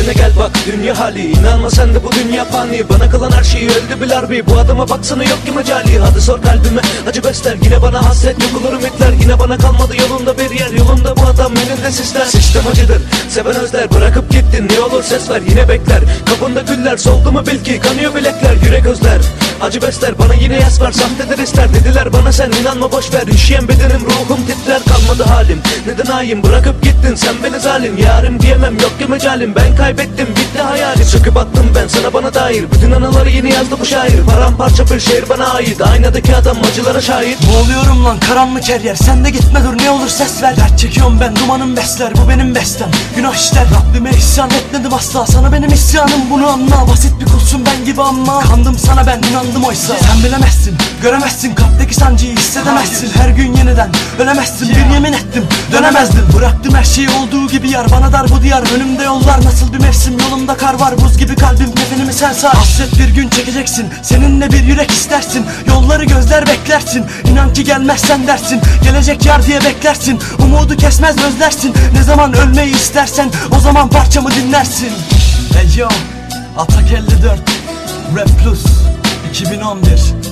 kendine gel bak dünya hali. İnanma sen de bu dünya fani. Bana kalan her şeyi öldü bil harbi. Bu adama baksana yok ki mecali. Hadi sor kalbime acı besler. Yine bana hasret yok olur ümitler Yine bana kalmadı yolunda bir yer. Yolunda bu adam elinde sisler. Sistem acıdır seven özler. Bırakıp gittin ne olur ses ver. Yine bekler. Kapında güller soldu mu bil ki Kanıyor bilekler. Yürek özler Acı besler. Bana yine yas var Sahtedir ister dediler bana sen inanma boş ver. Üşüyen bedenim ruhum titrer. Kalmadı halim. Neden hain bırakıp gittin sen beni zalim. Yarım diyemem yok ki mecalim. Ben kaybettim bitti hayalim. Söküp attım ben sana bana dair. Bütün anıları yeni yazdı bu şair. Paramparça bir şehir bana ait. Aynadaki adam acılara şahit. Boğuluyorum lan karanlık her yer. Sen de gitme dur ne olur ses ver. Dert çekiyorum ben dumanım besler. Bu benim bestem. Günah işler Rabbime isyan etmedim asla. Sana benim isyanım bunu anla. Basit bir kulsun ben gibi ama Kandım sana ben inandım oysa. Sen bilemezsin göremezsin Kalpteki sancıyı hissedemezsin. Her gün yeniden ölemezsin. Bir yemin ettim dönemezdim. Bıraktım her şeyi olduğu gibi yar Bana dar bu diyar. Önümde yollar Nasıl bir mevsim? Yolumda kar var Buz gibi kalbim. Kefenimi sen sar. Hasret bir gün çekeceksin. Seninle bir yürek istersin. Yolları gözler beklersin. İnan ki gelmezsen dersin. Gelecek yar diye beklersin. Umudu kesmez özlersin. Ne zaman ölmeyi istersen O zaman parçamı dinlersin. Hey yo Atak 54 Rap Plus 2011